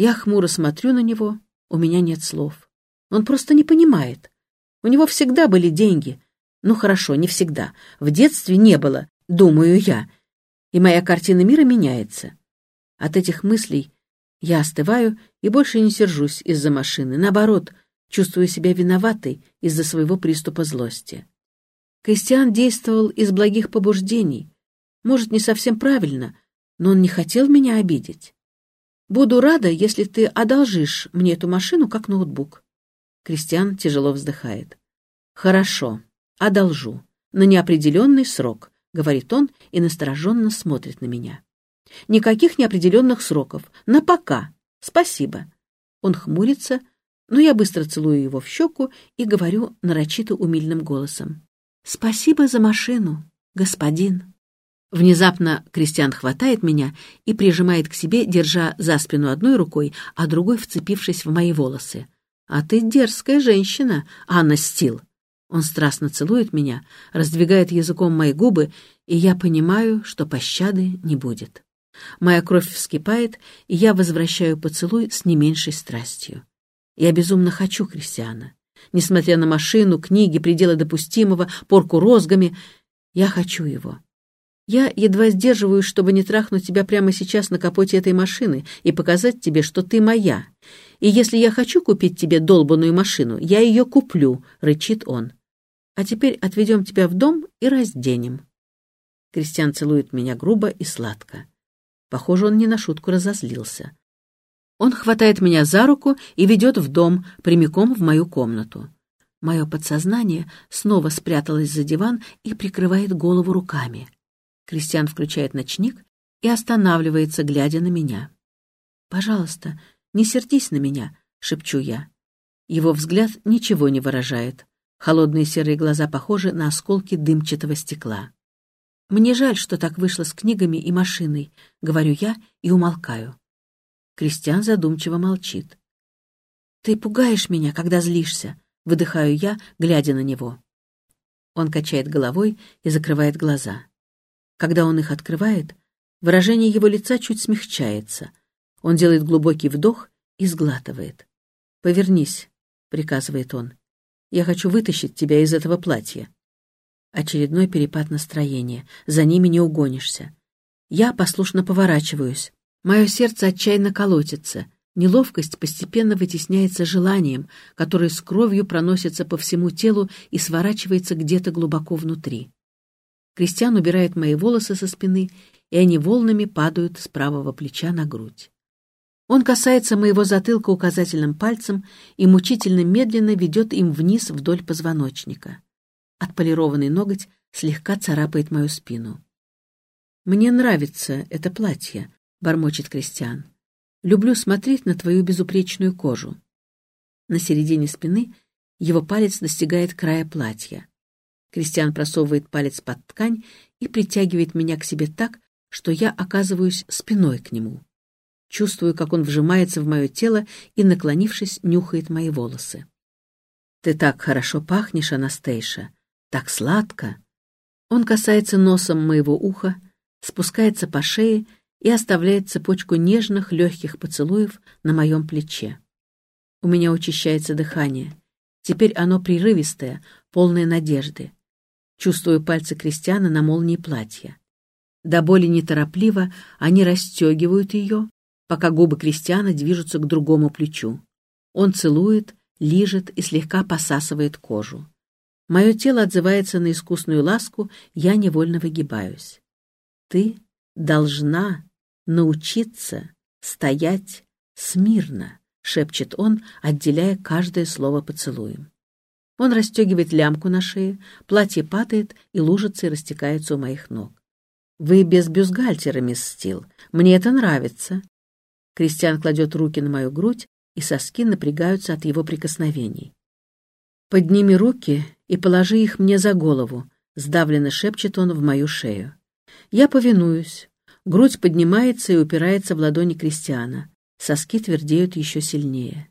Я хмуро смотрю на него, у меня нет слов. Он просто не понимает. У него всегда были деньги. Ну хорошо, не всегда. В детстве не было, думаю я. И моя картина мира меняется. От этих мыслей я остываю и больше не сержусь из-за машины. Наоборот, чувствую себя виноватой из-за своего приступа злости. Кристиан действовал из благих побуждений. Может, не совсем правильно, но он не хотел меня обидеть. Буду рада, если ты одолжишь мне эту машину как ноутбук. Кристиан тяжело вздыхает. Хорошо, одолжу. На неопределенный срок, говорит он и настороженно смотрит на меня. Никаких неопределенных сроков. На пока. Спасибо. Он хмурится, но я быстро целую его в щеку и говорю нарочито умильным голосом. «Спасибо за машину, господин». Внезапно Кристиан хватает меня и прижимает к себе, держа за спину одной рукой, а другой вцепившись в мои волосы. «А ты дерзкая женщина, Анна Стил!» Он страстно целует меня, раздвигает языком мои губы, и я понимаю, что пощады не будет. Моя кровь вскипает, и я возвращаю поцелуй с не меньшей страстью. Я безумно хочу Кристиана. Несмотря на машину, книги, пределы допустимого, порку розгами, я хочу его. Я едва сдерживаюсь, чтобы не трахнуть тебя прямо сейчас на капоте этой машины и показать тебе, что ты моя. И если я хочу купить тебе долбанную машину, я ее куплю, — рычит он. А теперь отведем тебя в дом и разденем. Кристиан целует меня грубо и сладко. Похоже, он не на шутку разозлился. Он хватает меня за руку и ведет в дом, прямиком в мою комнату. Мое подсознание снова спряталось за диван и прикрывает голову руками. Кристиан включает ночник и останавливается, глядя на меня. «Пожалуйста, не сердись на меня», — шепчу я. Его взгляд ничего не выражает. Холодные серые глаза похожи на осколки дымчатого стекла. «Мне жаль, что так вышло с книгами и машиной», — говорю я и умолкаю. Кристиан задумчиво молчит. «Ты пугаешь меня, когда злишься», — выдыхаю я, глядя на него. Он качает головой и закрывает глаза. Когда он их открывает, выражение его лица чуть смягчается. Он делает глубокий вдох и сглатывает. «Повернись», — приказывает он. «Я хочу вытащить тебя из этого платья». Очередной перепад настроения. За ними не угонишься. Я послушно поворачиваюсь. Мое сердце отчаянно колотится. Неловкость постепенно вытесняется желанием, которое с кровью проносится по всему телу и сворачивается где-то глубоко внутри. Кристиан убирает мои волосы со спины, и они волнами падают с правого плеча на грудь. Он касается моего затылка указательным пальцем и мучительно медленно ведет им вниз вдоль позвоночника. Отполированный ноготь слегка царапает мою спину. «Мне нравится это платье», — бормочет Кристиан. «Люблю смотреть на твою безупречную кожу». На середине спины его палец достигает края платья. Кристиан просовывает палец под ткань и притягивает меня к себе так, что я оказываюсь спиной к нему. Чувствую, как он вжимается в мое тело и, наклонившись, нюхает мои волосы. «Ты так хорошо пахнешь, Анастейша, так сладко!» Он касается носом моего уха, спускается по шее и оставляет цепочку нежных, легких поцелуев на моем плече. У меня учащается дыхание. Теперь оно прерывистое, полное надежды. Чувствую пальцы Кристиана на молнии платья. До боли неторопливо они расстегивают ее, пока губы Кристиана движутся к другому плечу. Он целует, лижет и слегка посасывает кожу. Мое тело отзывается на искусную ласку, я невольно выгибаюсь. Ты должна научиться стоять смирно, шепчет он, отделяя каждое слово поцелуем. Он расстегивает лямку на шее, платье падает и лужится и растекается у моих ног. «Вы без бюстгальтера, мисс Стил. Мне это нравится». Кристиан кладет руки на мою грудь, и соски напрягаются от его прикосновений. «Подними руки и положи их мне за голову», — сдавленно шепчет он в мою шею. Я повинуюсь. Грудь поднимается и упирается в ладони Кристиана. Соски твердеют еще сильнее.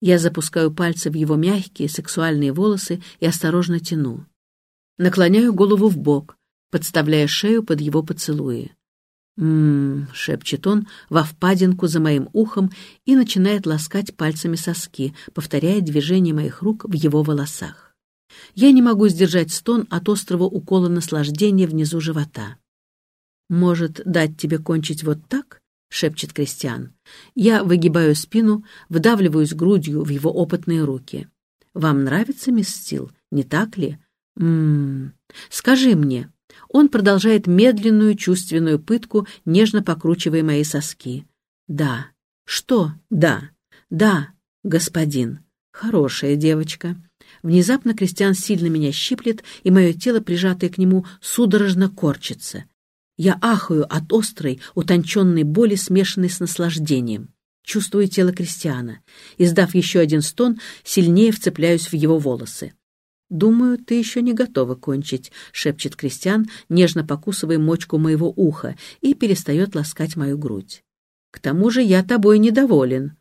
Я запускаю пальцы в его мягкие сексуальные волосы и осторожно тяну. Наклоняю голову в бок, подставляя шею под его поцелуи. «М-м-м», шепчет он во впадинку за моим ухом и начинает ласкать пальцами соски, повторяя движение моих рук в его волосах. Я не могу сдержать стон от острого укола наслаждения внизу живота. «Может, дать тебе кончить вот так?» — шепчет Кристиан. Я выгибаю спину, вдавливаюсь грудью в его опытные руки. «Вам нравится, мисс Стил, не так ли?» «М-м-м, скажи мне». Он продолжает медленную чувственную пытку, нежно покручивая мои соски. «Да». «Что?» «Да». «Да, господин». «Хорошая девочка». Внезапно Кристиан сильно меня щиплет, и мое тело, прижатое к нему, судорожно корчится. Я ахаю от острой, утонченной боли, смешанной с наслаждением. Чувствую тело Кристиана. Издав еще один стон, сильнее вцепляюсь в его волосы. «Думаю, ты еще не готова кончить», — шепчет Кристиан, нежно покусывая мочку моего уха, и перестает ласкать мою грудь. «К тому же я тобой недоволен».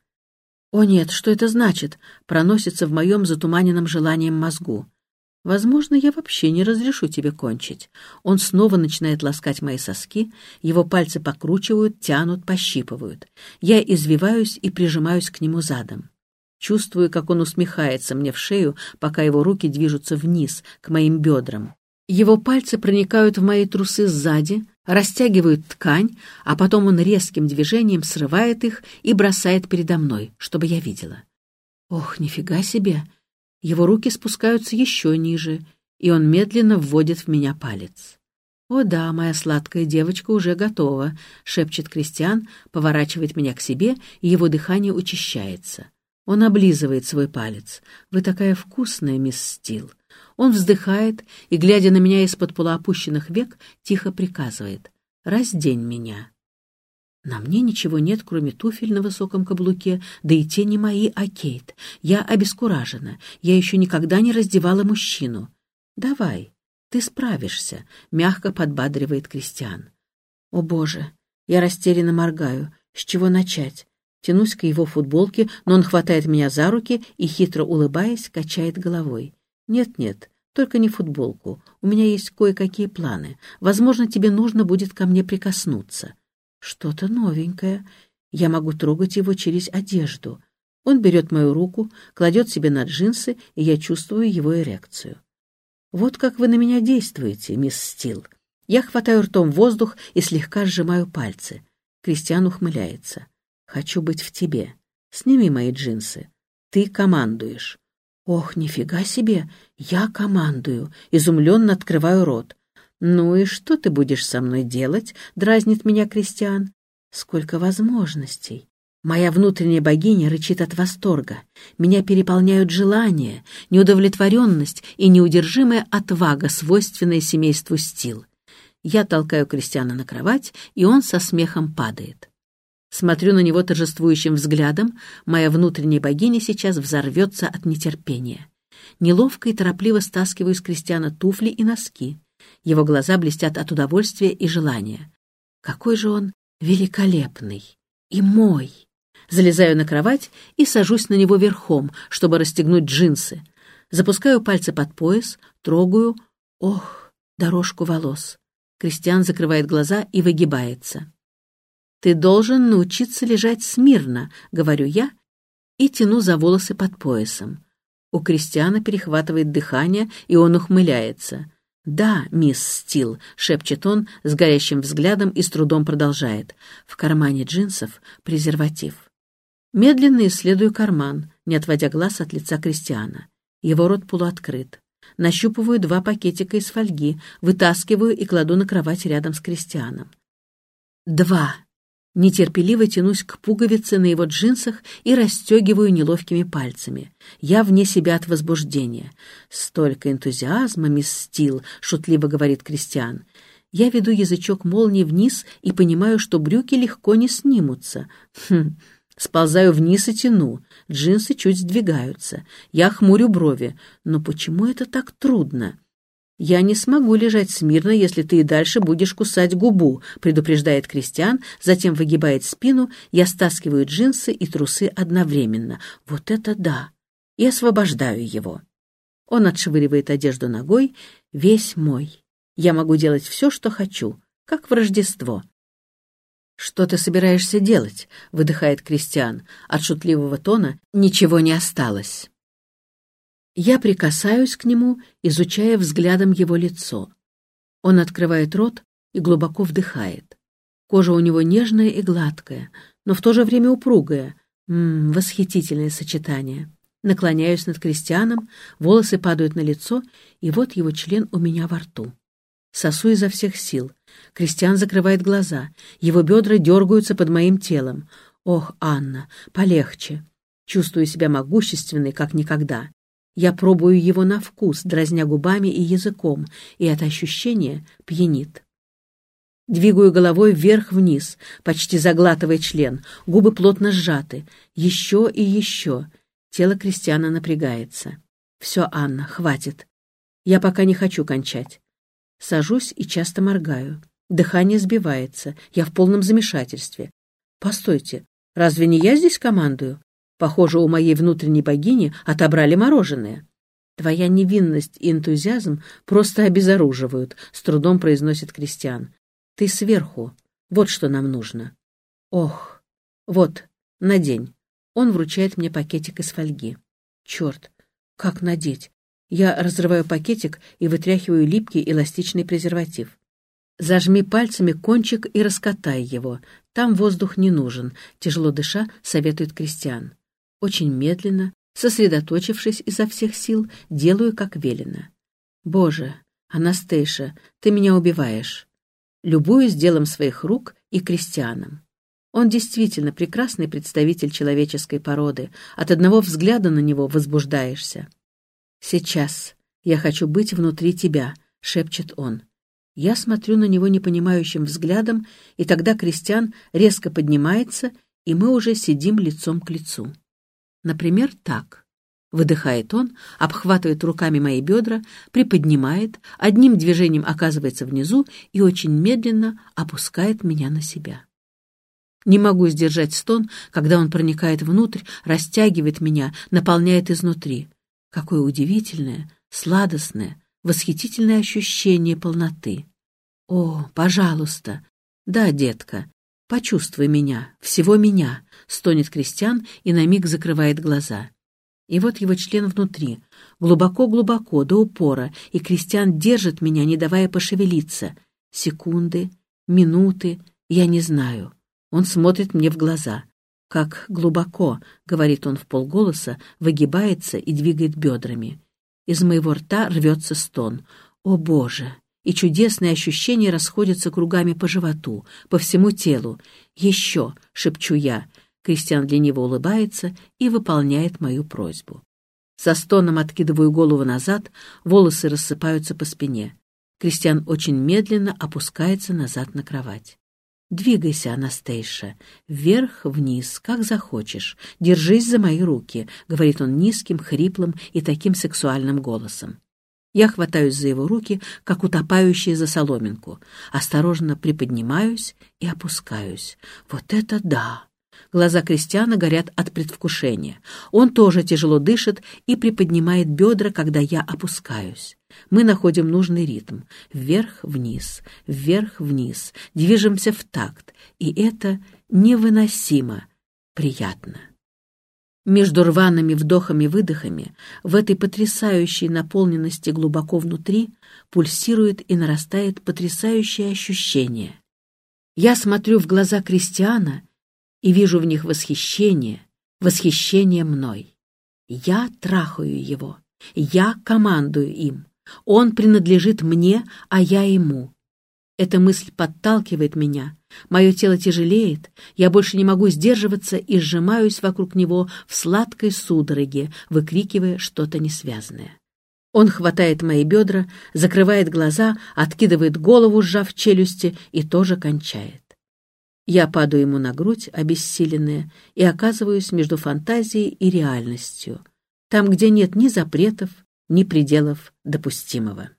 «О нет, что это значит?» — проносится в моем затуманенном желанием мозгу. Возможно, я вообще не разрешу тебе кончить. Он снова начинает ласкать мои соски, его пальцы покручивают, тянут, пощипывают. Я извиваюсь и прижимаюсь к нему задом. Чувствую, как он усмехается мне в шею, пока его руки движутся вниз, к моим бедрам. Его пальцы проникают в мои трусы сзади, растягивают ткань, а потом он резким движением срывает их и бросает передо мной, чтобы я видела. Ох, нифига себе! Его руки спускаются еще ниже, и он медленно вводит в меня палец. «О да, моя сладкая девочка уже готова», — шепчет Кристиан, поворачивает меня к себе, и его дыхание учащается. Он облизывает свой палец. «Вы такая вкусная, мисс Стил». Он вздыхает и, глядя на меня из-под полуопущенных век, тихо приказывает «Раздень меня». На мне ничего нет, кроме туфель на высоком каблуке, да и те не мои, а Кейт. Я обескуражена. Я еще никогда не раздевала мужчину. Давай, ты справишься, — мягко подбадривает Кристиан. О, Боже! Я растерянно моргаю. С чего начать? Тянусь к его футболке, но он хватает меня за руки и, хитро улыбаясь, качает головой. «Нет-нет, только не футболку. У меня есть кое-какие планы. Возможно, тебе нужно будет ко мне прикоснуться. Что-то новенькое. Я могу трогать его через одежду. Он берет мою руку, кладет себе на джинсы, и я чувствую его эрекцию. Вот как вы на меня действуете, мисс Стил. Я хватаю ртом воздух и слегка сжимаю пальцы. Кристиан ухмыляется. Хочу быть в тебе. Сними мои джинсы. Ты командуешь. Ох, нифига себе! Я командую. Изумленно открываю рот. «Ну и что ты будешь со мной делать?» — дразнит меня Кристиан. «Сколько возможностей!» Моя внутренняя богиня рычит от восторга. Меня переполняют желания, неудовлетворенность и неудержимая отвага, свойственная семейству Стил. Я толкаю Кристиана на кровать, и он со смехом падает. Смотрю на него торжествующим взглядом, моя внутренняя богиня сейчас взорвется от нетерпения. Неловко и торопливо стаскиваю с Кристиана туфли и носки. Его глаза блестят от удовольствия и желания. Какой же он великолепный и мой! Залезаю на кровать и сажусь на него верхом, чтобы расстегнуть джинсы. Запускаю пальцы под пояс, трогаю. Ох, дорожку волос. Кристиан закрывает глаза и выгибается. «Ты должен научиться лежать смирно», — говорю я, и тяну за волосы под поясом. У Кристиана перехватывает дыхание, и он ухмыляется. «Да, мисс Стил», — шепчет он с горящим взглядом и с трудом продолжает. В кармане джинсов презерватив. Медленно исследую карман, не отводя глаз от лица Кристиана. Его рот полуоткрыт. Нащупываю два пакетика из фольги, вытаскиваю и кладу на кровать рядом с Кристианом. Два. Нетерпеливо тянусь к пуговице на его джинсах и расстегиваю неловкими пальцами. Я вне себя от возбуждения. «Столько энтузиазма, мисс Стил», — шутливо говорит Кристиан. Я веду язычок молнии вниз и понимаю, что брюки легко не снимутся. Хм, сползаю вниз и тяну. Джинсы чуть сдвигаются. Я хмурю брови. Но почему это так трудно? «Я не смогу лежать смирно, если ты и дальше будешь кусать губу», предупреждает Кристиан, затем выгибает спину, я стаскиваю джинсы и трусы одновременно. Вот это да! И освобождаю его. Он отшвыривает одежду ногой, весь мой. Я могу делать все, что хочу, как в Рождество. «Что ты собираешься делать?» — выдыхает Кристиан. От шутливого тона ничего не осталось. Я прикасаюсь к нему, изучая взглядом его лицо. Он открывает рот и глубоко вдыхает. Кожа у него нежная и гладкая, но в то же время упругая. Ммм, восхитительное сочетание. Наклоняюсь над крестьяном, волосы падают на лицо, и вот его член у меня во рту. Сосу изо всех сил. Кристиан закрывает глаза. Его бедра дергаются под моим телом. Ох, Анна, полегче. Чувствую себя могущественной, как никогда. Я пробую его на вкус, дразня губами и языком, и это ощущение пьянит. Двигаю головой вверх-вниз, почти заглатывая член. Губы плотно сжаты. Еще и еще. Тело Кристиана напрягается. Все, Анна, хватит. Я пока не хочу кончать. Сажусь и часто моргаю. Дыхание сбивается. Я в полном замешательстве. Постойте, разве не я здесь командую? Похоже, у моей внутренней богини отобрали мороженое. Твоя невинность и энтузиазм просто обезоруживают, с трудом произносит Кристиан. Ты сверху. Вот что нам нужно. Ох, вот, надень. Он вручает мне пакетик из фольги. Черт, как надеть? Я разрываю пакетик и вытряхиваю липкий эластичный презерватив. Зажми пальцами кончик и раскатай его. Там воздух не нужен, тяжело дыша, советует Кристиан. Очень медленно, сосредоточившись изо всех сил, делаю, как велено. Боже, Анастейша, ты меня убиваешь. Любуюсь делом своих рук и крестьянам. Он действительно прекрасный представитель человеческой породы. От одного взгляда на него возбуждаешься. «Сейчас я хочу быть внутри тебя», — шепчет он. Я смотрю на него непонимающим взглядом, и тогда Кристиан резко поднимается, и мы уже сидим лицом к лицу. Например, так. Выдыхает он, обхватывает руками мои бедра, приподнимает, одним движением оказывается внизу и очень медленно опускает меня на себя. Не могу сдержать стон, когда он проникает внутрь, растягивает меня, наполняет изнутри. Какое удивительное, сладостное, восхитительное ощущение полноты. О, пожалуйста. Да, детка, почувствуй меня, всего меня, стонет Кристиан и на миг закрывает глаза. И вот его член внутри, глубоко-глубоко, до упора, и Кристиан держит меня, не давая пошевелиться. Секунды, минуты, я не знаю. Он смотрит мне в глаза. Как глубоко, говорит он в полголоса, выгибается и двигает бедрами. Из моего рта рвется стон. О, Боже! И чудесные ощущения расходятся кругами по животу, по всему телу. Еще, шепчу я. Кристиан лениво улыбается и выполняет мою просьбу. Со стоном откидываю голову назад, волосы рассыпаются по спине. Кристиан очень медленно опускается назад на кровать. «Двигайся, Анастейша, вверх-вниз, как захочешь. Держись за мои руки», — говорит он низким, хриплым и таким сексуальным голосом. Я хватаюсь за его руки, как утопающие за соломинку. Осторожно приподнимаюсь и опускаюсь. Вот это да! Глаза Кристиана горят от предвкушения. Он тоже тяжело дышит и приподнимает бедра, когда я опускаюсь. Мы находим нужный ритм. Вверх-вниз, вверх-вниз. Движемся в такт. И это невыносимо приятно. Между рваными вдохами-выдохами, в этой потрясающей наполненности глубоко внутри, пульсирует и нарастает потрясающее ощущение. Я смотрю в глаза Кристиана и вижу в них восхищение, восхищение мной. Я трахаю его, я командую им. Он принадлежит мне, а я ему. Эта мысль подталкивает меня. Мое тело тяжелеет, я больше не могу сдерживаться и сжимаюсь вокруг него в сладкой судороге, выкрикивая что-то несвязное. Он хватает мои бедра, закрывает глаза, откидывает голову, сжав челюсти, и тоже кончает. Я падаю ему на грудь, обессиленная, и оказываюсь между фантазией и реальностью, там, где нет ни запретов, ни пределов допустимого.